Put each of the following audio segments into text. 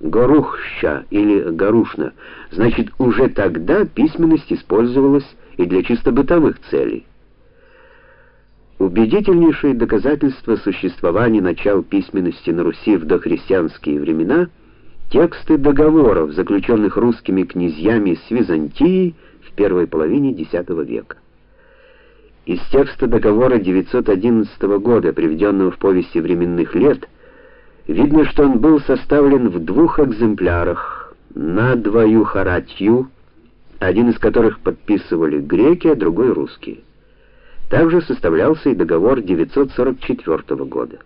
Горухща или Горушна, значит, уже тогда письменность использовалась и для чисто бытовых целей. Убедительнейшие доказательства существования начал письменности на Руси в дохристианские времена тексты договоров, заключенных русскими князьями с Византией в первой половине X века. Из текста договора 911 года, приведенного в повести временных лет, видно, что он был составлен в двух экземплярах на двою харатью, один из которых подписывали греки, а другой русские. Также составлялся и договор 944 года.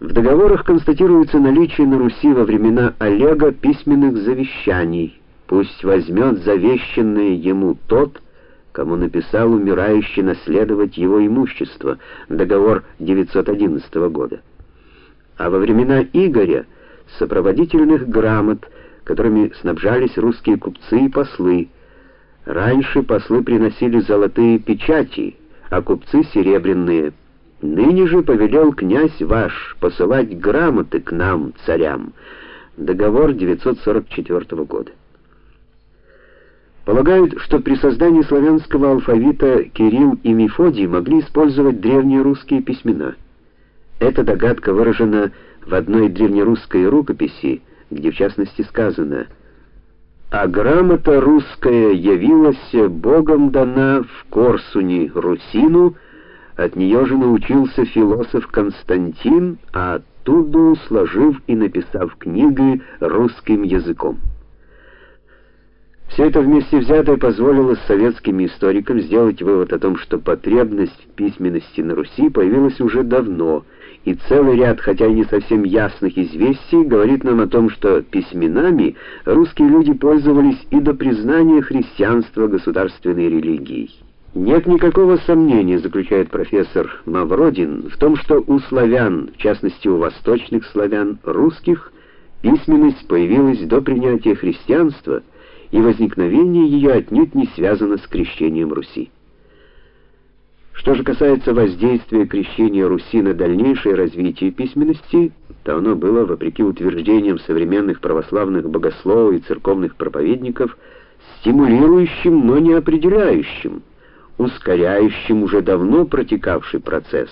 В договорах констатируется наличие на Руси во времена Олега письменных завещаний. Пусть возьмет завещанное ему тот, кому написал умирающий наследовать его имущество. Договор 911 года. А во времена Игоря сопроводительных грамот, которыми снабжались русские купцы и послы. Раньше послы приносили золотые печати, а купцы серебряные. Ныне же повелел князь ваш посылать грамоты к нам, царям. Договор 944 года. Полагают, что при создании славянского алфавита Кирилл и Мефодий могли использовать древние русские письмена. Эта догадка выражена в одной древнерусской рукописи, где в частности сказано: "А грамота русская явилась Богом дана в Корсуне Русину, от нее же научился философ Константин, а оттуда сложив и написав книги русским языком". Все это вместе взятое позволило советским историкам сделать вывод о том, что потребность в письменности на Руси появилась уже давно, и целый ряд, хотя и не совсем ясных известий, говорит нам о том, что письменами русские люди пользовались и до признания христианства государственной религией. Нет никакого сомнения, заключает профессор Мавродин, в том, что у славян, в частности у восточных славян, русских, письменность появилась до принятия христианства – и возникновение ее отнюдь не связано с крещением Руси. Что же касается воздействия крещения Руси на дальнейшее развитие письменности, то оно было, вопреки утверждениям современных православных богословов и церковных проповедников, стимулирующим, но не определяющим, ускоряющим уже давно протекавший процесс,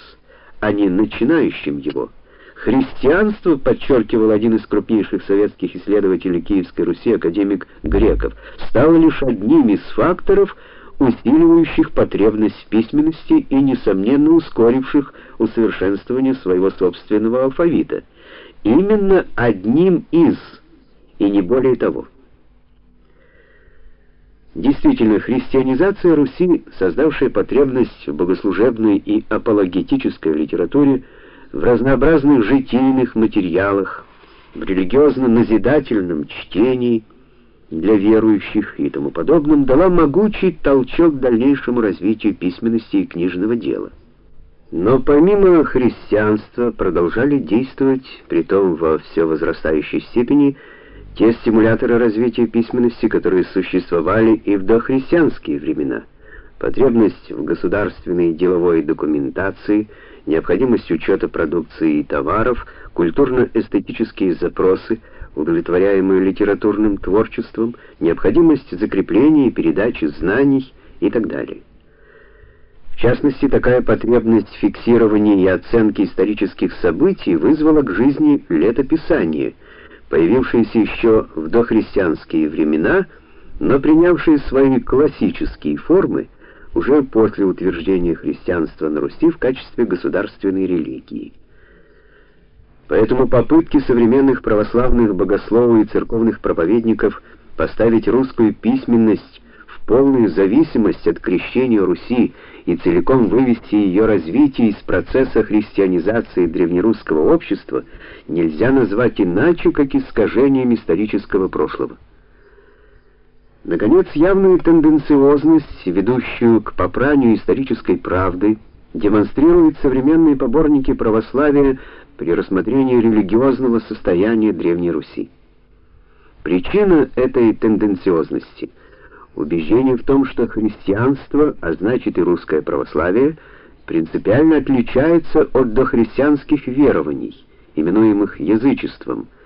а не начинающим его. Христианство, подчеркивал один из крупнейших советских исследователей Киевской Руси, академик Греков, стало лишь одним из факторов, усиливающих потребность в письменности и несомненно ускоривших усовершенствование своего собственного алфавита. Именно одним из, и не более того. Действительно, христианизация Руси, создавшая потребность в богослужебной и апологетической литературе, в разнообразных житийных материалах, в религиозно-назидательном чтении для верующих и тому подобном дала могучий толчок дальнейшему развитию письменности и книжного дела. Но помимо христианства продолжали действовать, притом во все возрастающей степени, те стимуляторы развития письменности, которые существовали и в дохристианские времена. Потребность в государственной деловой документации – необходимость учета продукции и товаров, культурно-эстетические запросы, удовлетворяемые литературным творчеством, необходимость закрепления и передачи знаний и так далее. В частности, такая потребность фиксирования и оценки исторических событий вызвала к жизни летописание, появившееся еще в дохристианские времена, но принявшее свои классические формы уже после утверждения христианства на Руси в качестве государственной религии. Поэтому попытки современных православных богословов и церковных проповедников поставить русскую письменность в полную зависимость от крещения Руси и целиком вывести ее развитие из процесса христианизации древнерусского общества нельзя назвать иначе, как искажением исторического прошлого. Наконец, явную тенденциозность, ведущую к попранию исторической правды, демонстрируют современные поборники православия при рассмотрении религиозного состояния Древней Руси. Причина этой тенденциозности убеждение в том, что христианство, а значит и русское православие, принципиально отличается от дохристианских верований, именуемых язычеством –